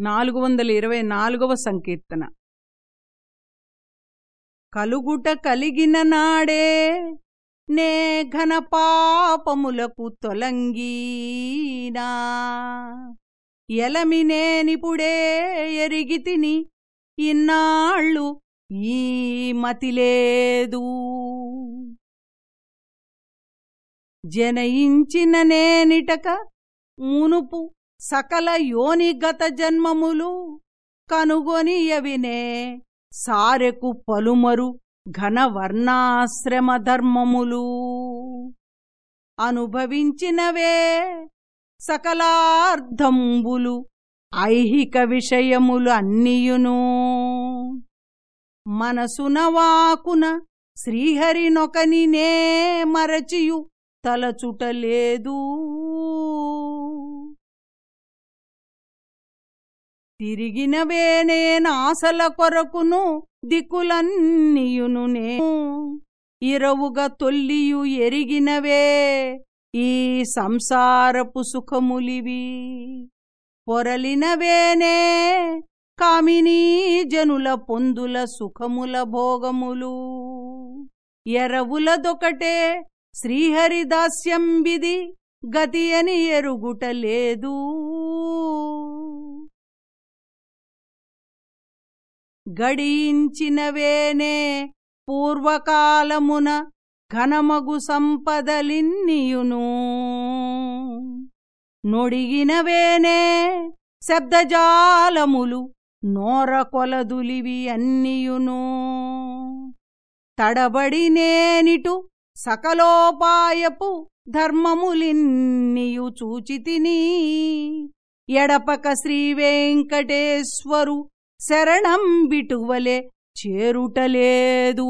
నాలుగు వందల ఇరవై నాలుగవ సంకీర్తన. కలుగుట కలిగిన నాడే నే ఘన పాపములకు తొలంగీనా. ఎలమినేనిపుడే ఎరిగి తిని ఇన్నాళ్ళు ఈ మతిలేదు జనయించిన నేనిటక మునుపు సకల యోనిగత జన్మములు కనుగొనియవినే. సారెకు పలుమరు ఘనవర్ణాశ్రమ ధర్మములు అనుభవించినవే. సకలార్ధంబులు ఐహిక విషయములు అన్నియును మనసున వాకున శ్రీహరినొకనినే మరచియు తలచుటలేదు తిరిగినవేనేనాసల కొరకును దిక్కులన్నీయును నేను. ఇరవుగా తొల్లియు ఎరిగినవే ఈ సంసారపు సుఖములివి. పొరలినవేనే కామినీ జనుల పొందుల సుఖముల భోగములు. ఎరవులదొకటే శ్రీహరిదాస్యంబిది గతి అని ఎరుగుటలేదు గడించినవేనే పూర్వకాలమున ఘనమగు సంపదలిన్నియును. నొడిగినవేనే శబ్దజాలములు నోరకొలదులివి అన్నియును. తడబడినేనిటు సకలోపాయపు ధర్మములిన్నియు చూచితిని. ఎడపక శ్రీవేంకటేశ్వరు శరణం బిటువలే చేరుటలేదు.